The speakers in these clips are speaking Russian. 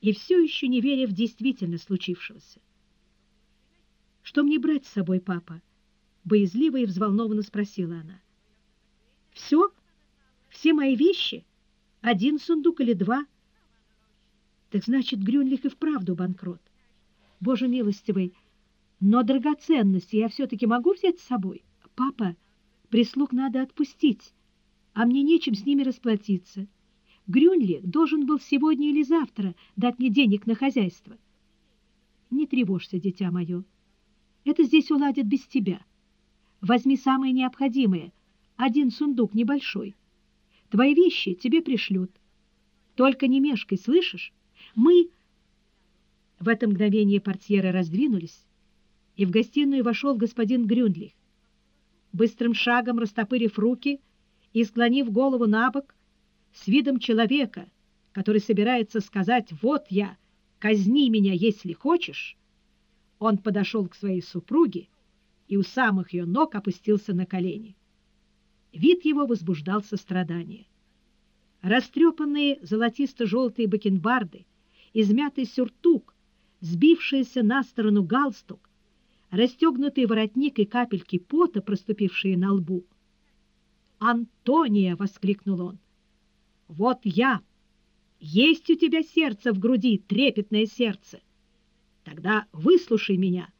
и все еще не веря в действительно случившегося. «Что мне брать с собой, папа?» — боязливо и взволнованно спросила она. «Все? Все мои вещи? Один сундук или два?» «Так значит, Грюнлих и вправду банкрот. Боже милостивый, но драгоценности я все-таки могу взять с собой? Папа, прислуг надо отпустить, а мне нечем с ними расплатиться. Грюнли должен был сегодня или завтра дать мне денег на хозяйство. Не тревожься, дитя мое. Это здесь уладят без тебя. Возьми самое необходимое. Один сундук небольшой. Твои вещи тебе пришлют. Только не мешкай, слышишь? Мы... В это мгновение портьеры раздвинулись, и в гостиную вошел господин Грюндлих. Быстрым шагом растопырив руки и склонив голову на бок, с видом человека, который собирается сказать «Вот я, казни меня, если хочешь», он подошел к своей супруге и у самых ее ног опустился на колени. Вид его возбуждал сострадание. Растрепанные золотисто-желтые бакенбарды, измятый сюртук, сбившийся на сторону галстук, расстегнутый воротник и капельки пота, проступившие на лбу. «Антония!» — воскликнул он. «Вот я! Есть у тебя сердце в груди, трепетное сердце! Тогда выслушай меня.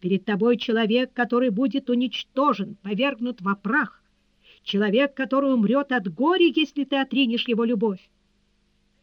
Перед тобой человек, который будет уничтожен, повергнут во прах, человек, который умрет от горя, если ты отринешь его любовь.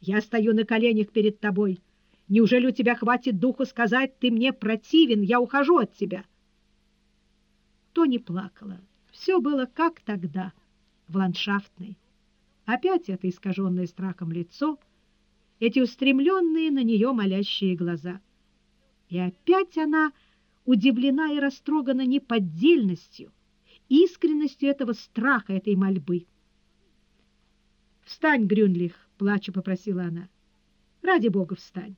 Я стою на коленях перед тобой. Неужели у тебя хватит духу сказать, ты мне противен, я ухожу от тебя? Тони плакала. Все было как тогда, в ландшафтной. Опять это искаженное страхом лицо, эти устремленные на нее молящие глаза. И опять она удивлена и растрогана неподдельностью, искренностью этого страха, этой мольбы. «Встань, Грюнлих!» — плача попросила она. «Ради Бога, встань!»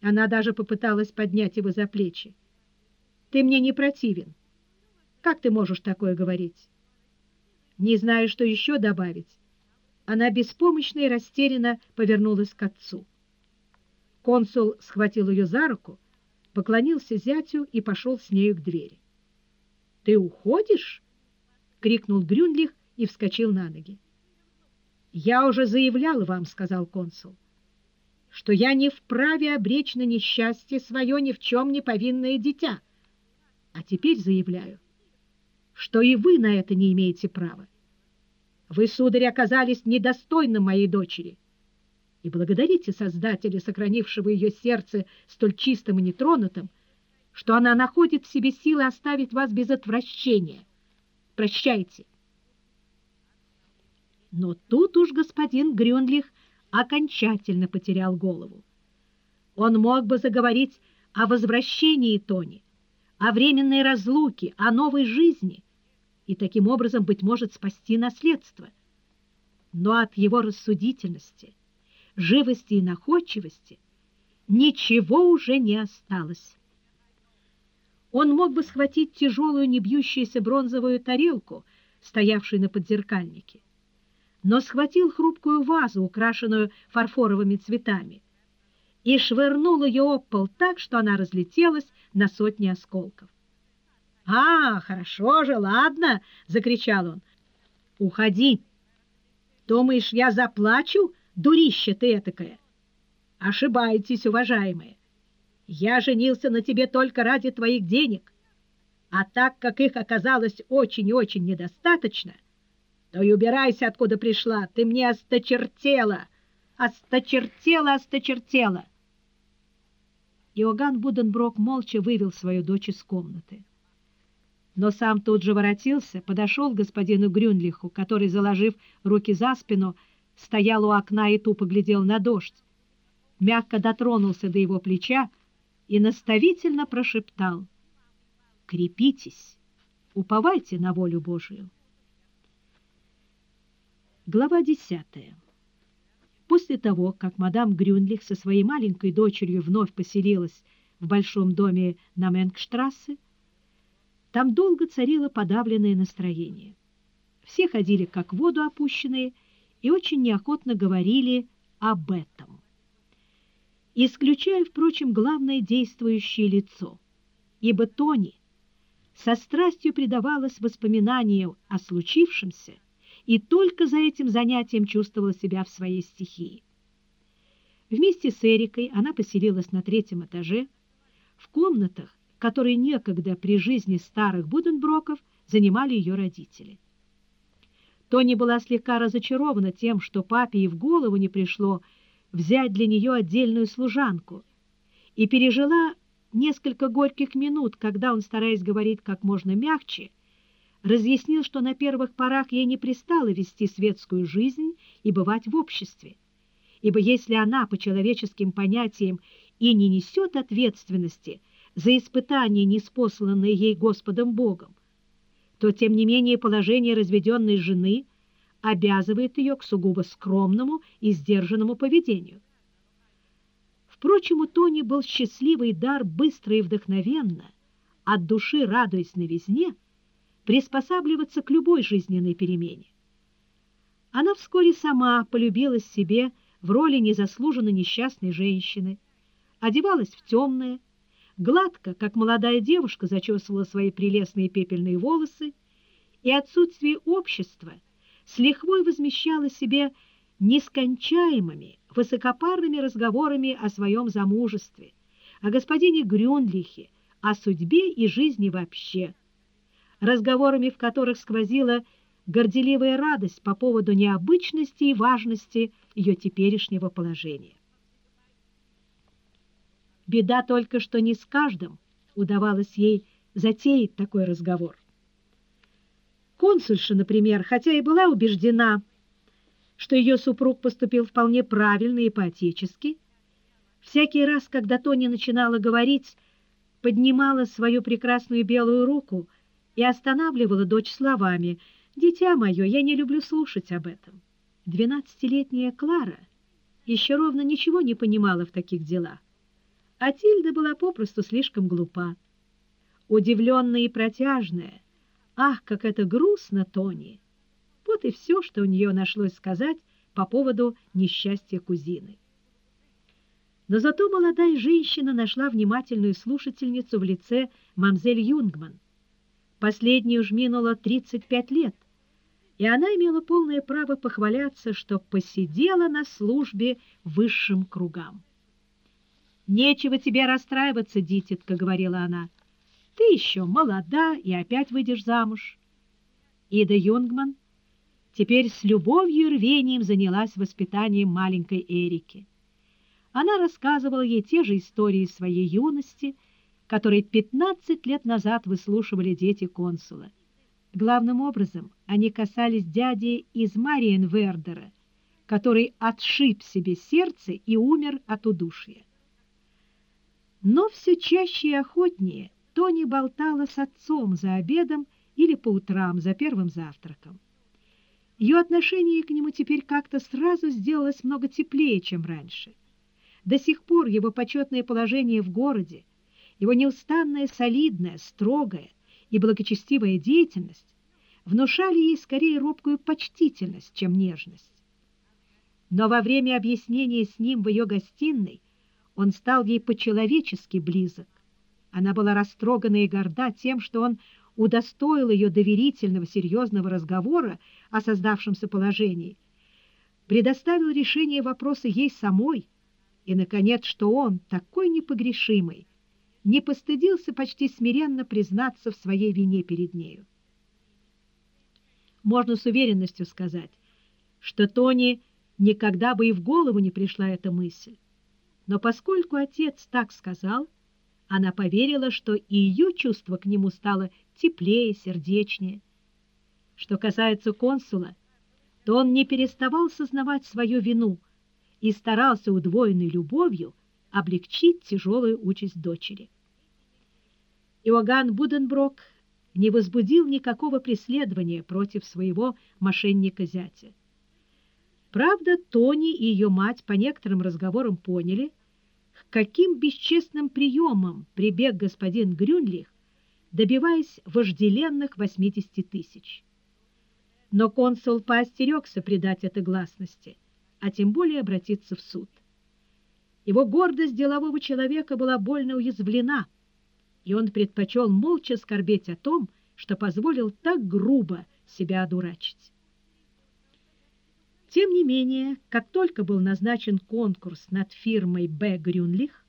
Она даже попыталась поднять его за плечи. «Ты мне не противен. Как ты можешь такое говорить?» Не зная, что еще добавить, она беспомощно и растерянно повернулась к отцу. Консул схватил ее за руку, поклонился зятю и пошел с нею к двери. — Ты уходишь? — крикнул Брюндлих и вскочил на ноги. — Я уже заявлял вам, — сказал консул, — что я не вправе обречь на несчастье свое ни в чем не повинное дитя. А теперь заявляю, что и вы на это не имеете права. Вы, сударь, оказались недостойным моей дочери — и благодарите Создателя, сохранившего ее сердце столь чистым и нетронутым, что она находит в себе силы оставить вас без отвращения. Прощайте. Но тут уж господин Грюнлих окончательно потерял голову. Он мог бы заговорить о возвращении Тони, о временной разлуке, о новой жизни и таким образом, быть может, спасти наследство. Но от его рассудительности – живости и находчивости ничего уже не осталось. Он мог бы схватить тяжелую, не бьющуюся бронзовую тарелку, стоявшую на подзеркальнике, но схватил хрупкую вазу, украшенную фарфоровыми цветами, и швырнул ее об пол так, что она разлетелась на сотни осколков. «А, хорошо же, ладно!» — закричал он. «Уходи! Думаешь, я заплачу дурище ты этакое! Ошибаетесь, уважаемые! Я женился на тебе только ради твоих денег, а так как их оказалось очень и очень недостаточно, то и убирайся, откуда пришла, ты мне осточертела, осточертела, осточертела!» Иоганн Буденброк молча вывел свою дочь из комнаты. Но сам тут же воротился, подошел к господину Грюнлиху, который, заложив руки за спину, стоял у окна и тупо глядел на дождь, мягко дотронулся до его плеча и наставительно прошептал «Крепитесь, уповайте на волю Божию». Глава десятая. После того, как мадам Грюнлих со своей маленькой дочерью вновь поселилась в большом доме на Менгштрассе, там долго царило подавленное настроение. Все ходили как в воду опущенные и очень неохотно говорили об этом. исключая, впрочем, главное действующее лицо, ибо Тони со страстью предавалась воспоминанию о случившемся и только за этим занятием чувствовала себя в своей стихии. Вместе с Эрикой она поселилась на третьем этаже, в комнатах, которые некогда при жизни старых Буденброков занимали ее родители. Тони была слегка разочарована тем, что папе и в голову не пришло взять для нее отдельную служанку, и пережила несколько горьких минут, когда он, стараясь говорить как можно мягче, разъяснил, что на первых порах ей не пристало вести светскую жизнь и бывать в обществе, ибо если она по человеческим понятиям и не несет ответственности за испытания, неспосланные ей Господом Богом, то, тем не менее, положение разведенной жены обязывает ее к сугубо скромному и сдержанному поведению. Впрочем, у Тони был счастливый дар быстро и вдохновенно, от души радуясь новизне, приспосабливаться к любой жизненной перемене. Она вскоре сама полюбилась себе в роли незаслуженно несчастной женщины, одевалась в темное, гладко, как молодая девушка, зачесывала свои прелестные пепельные волосы, и отсутствие общества с лихвой возмещала себе нескончаемыми, высокопарными разговорами о своем замужестве, о господине Грюнлихе, о судьбе и жизни вообще, разговорами, в которых сквозила горделивая радость по поводу необычности и важности ее теперешнего положения. Беда только, что не с каждым удавалось ей затеять такой разговор. Консульша, например, хотя и была убеждена, что ее супруг поступил вполне правильно и по-отечески, всякий раз, когда Тони начинала говорить, поднимала свою прекрасную белую руку и останавливала дочь словами «Дитя мое, я не люблю слушать об этом». Двенадцатилетняя Клара еще ровно ничего не понимала в таких делах а Тильда была попросту слишком глупа. Удивленная и протяжная, «Ах, как это грустно, Тони!» Вот и все, что у нее нашлось сказать по поводу несчастья кузины. Но зато молодая женщина нашла внимательную слушательницу в лице мамзель Юнгман. Последней уж минуло 35 лет, и она имела полное право похваляться, что посидела на службе высшим кругам. «Нечего тебе расстраиваться, дитятка», — говорила она. «Ты еще молода и опять выйдешь замуж». Ида Юнгман теперь с любовью и рвением занялась воспитанием маленькой Эрики. Она рассказывала ей те же истории своей юности, которые 15 лет назад выслушивали дети консула. Главным образом они касались дяди из Мариенвердера, который отшиб себе сердце и умер от удушья. Но все чаще и охотнее Тони болтала с отцом за обедом или по утрам за первым завтраком. Ее отношение к нему теперь как-то сразу сделалось много теплее, чем раньше. До сих пор его почетное положение в городе, его неустанная, солидная, строгая и благочестивая деятельность внушали ей скорее робкую почтительность, чем нежность. Но во время объяснения с ним в ее гостиной он стал ей по-человечески близок. Она была растрогана и горда тем, что он удостоил ее доверительного, серьезного разговора о создавшемся положении, предоставил решение вопроса ей самой, и, наконец, что он, такой непогрешимый, не постыдился почти смиренно признаться в своей вине перед нею. Можно с уверенностью сказать, что Тони никогда бы и в голову не пришла эта мысль. Но поскольку отец так сказал, она поверила, что и ее чувство к нему стало теплее, сердечнее. Что касается консула, то он не переставал сознавать свою вину и старался удвоенной любовью облегчить тяжелую участь дочери. Иоганн Буденброк не возбудил никакого преследования против своего мошенника-зятя. Правда, Тони и ее мать по некоторым разговорам поняли, каким бесчестным приемом прибег господин Грюнлих, добиваясь вожделенных 80 тысяч. Но консул поостерегся придать это гласности, а тем более обратиться в суд. Его гордость делового человека была больно уязвлена, и он предпочел молча скорбеть о том, что позволил так грубо себя одурачить. Тем не менее, как только был назначен конкурс над фирмой Б. Грюнлих,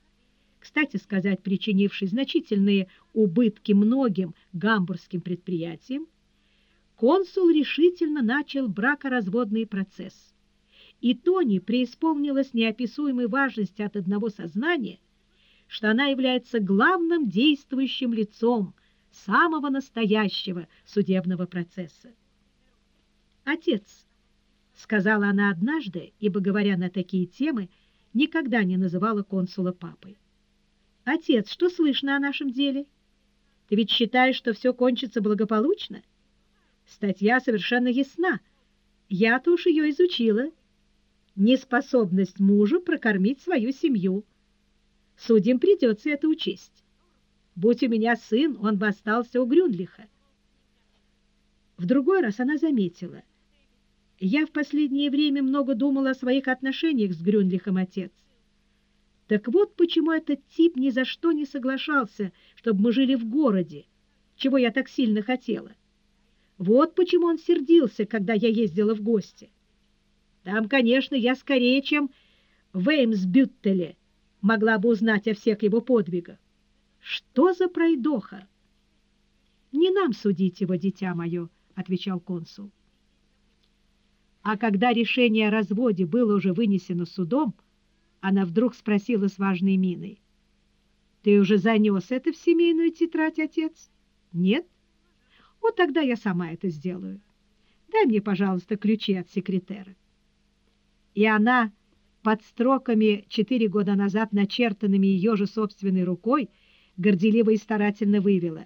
кстати сказать, причинивший значительные убытки многим гамбургским предприятиям, консул решительно начал бракоразводный процесс. И Тони преисполнилась неописуемой важности от одного сознания, что она является главным действующим лицом самого настоящего судебного процесса. «Отец», — сказала она однажды, ибо, говоря на такие темы, никогда не называла консула папой. «Отец, что слышно о нашем деле? Ты ведь считаешь, что все кончится благополучно?» Статья совершенно ясна. Я-то уж ее изучила. Неспособность мужа прокормить свою семью. Судьям придется это учесть. Будь у меня сын, он бы остался у Грюнлиха. В другой раз она заметила. Я в последнее время много думала о своих отношениях с Грюнлихом, отец. Так вот почему этот тип ни за что не соглашался, чтобы мы жили в городе, чего я так сильно хотела. Вот почему он сердился, когда я ездила в гости. Там, конечно, я скорее, чем в Эймсбюттеле могла бы узнать о всех его подвигах. Что за пройдоха? — Не нам судить его, дитя мое, — отвечал консул. А когда решение о разводе было уже вынесено судом, она вдруг спросила с важной миной. — Ты уже занес это в семейную тетрадь, отец? — Нет? — вот тогда я сама это сделаю. Дай мне, пожалуйста, ключи от секретера. И она под строками четыре года назад начертанными ее же собственной рукой горделиво и старательно вывела.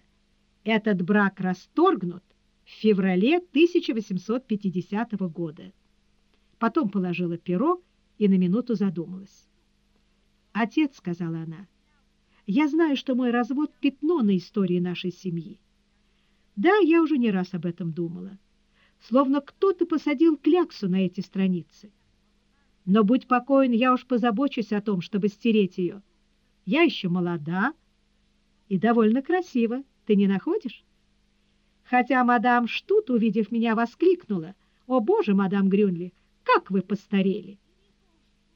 Этот брак расторгнут в феврале 1850 года. Потом положила перо и на минуту задумалась. «Отец», — сказала она, — «я знаю, что мой развод — пятно на истории нашей семьи. Да, я уже не раз об этом думала. Словно кто-то посадил кляксу на эти страницы. Но будь покоен, я уж позабочусь о том, чтобы стереть ее. Я еще молода и довольно красива, ты не находишь? Хотя мадам Штут, увидев меня, воскликнула. «О, боже, мадам Грюнли, как вы постарели!»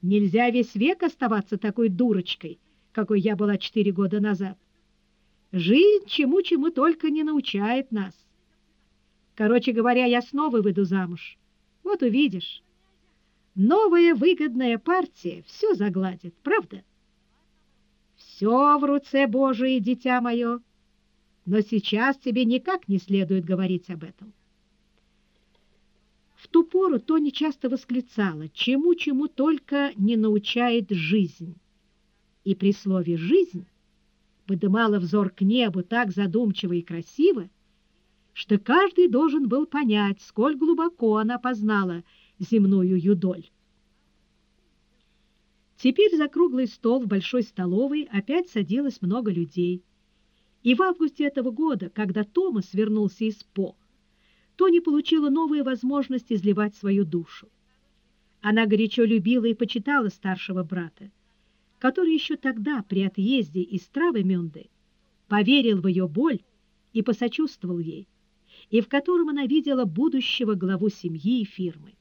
Нельзя весь век оставаться такой дурочкой, какой я была четыре года назад. Жизнь чему-чему только не научает нас. Короче говоря, я снова выйду замуж. Вот увидишь. Новая выгодная партия все загладит, правда? Все в руце Божие, дитя мое. Но сейчас тебе никак не следует говорить об этом. В ту пору Тони часто восклицала, чему-чему только не научает жизнь. И при слове «жизнь» подымала взор к небу так задумчиво и красиво, что каждый должен был понять, сколь глубоко она познала земную юдоль. Теперь за круглый стол в большой столовой опять садилось много людей. И в августе этого года, когда Томас вернулся из По, Тони получила новые возможности изливать свою душу. Она горячо любила и почитала старшего брата который еще тогда при отъезде из Травемюнды поверил в ее боль и посочувствовал ей, и в котором она видела будущего главу семьи и фирмы.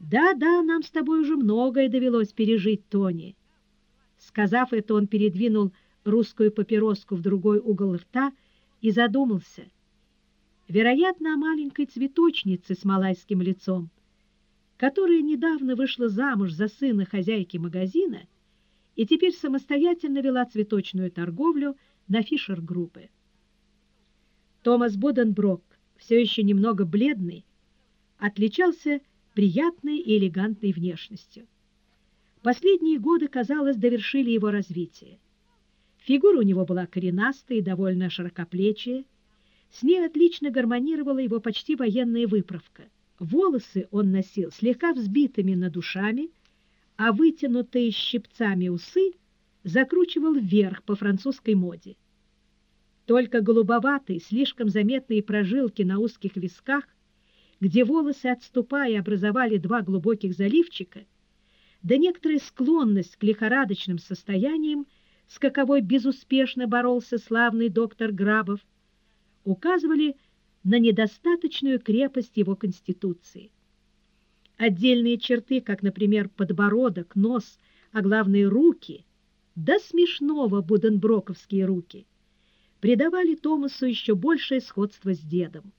«Да-да, нам с тобой уже многое довелось пережить, Тони». Сказав это, он передвинул русскую папироску в другой угол рта и задумался. Вероятно, о маленькой цветочнице с малайским лицом, которая недавно вышла замуж за сына хозяйки магазина и теперь самостоятельно вела цветочную торговлю на Фишер-группе. Томас Боденброк, все еще немного бледный, отличался приятной и элегантной внешностью. Последние годы, казалось, довершили его развитие. Фигура у него была коренастая и довольно широкоплечая, с ней отлично гармонировала его почти военная выправка – Волосы он носил слегка взбитыми над ушами, а вытянутые щипцами усы закручивал вверх по французской моде. Только голубоватые, слишком заметные прожилки на узких висках, где волосы, отступая, образовали два глубоких заливчика, да некоторая склонность к лихорадочным состояниям, с каковой безуспешно боролся славный доктор Грабов, указывали на недостаточную крепость его конституции. Отдельные черты, как, например, подбородок, нос, а главные руки, до смешного буденброковские руки, придавали Томасу еще большее сходство с дедом.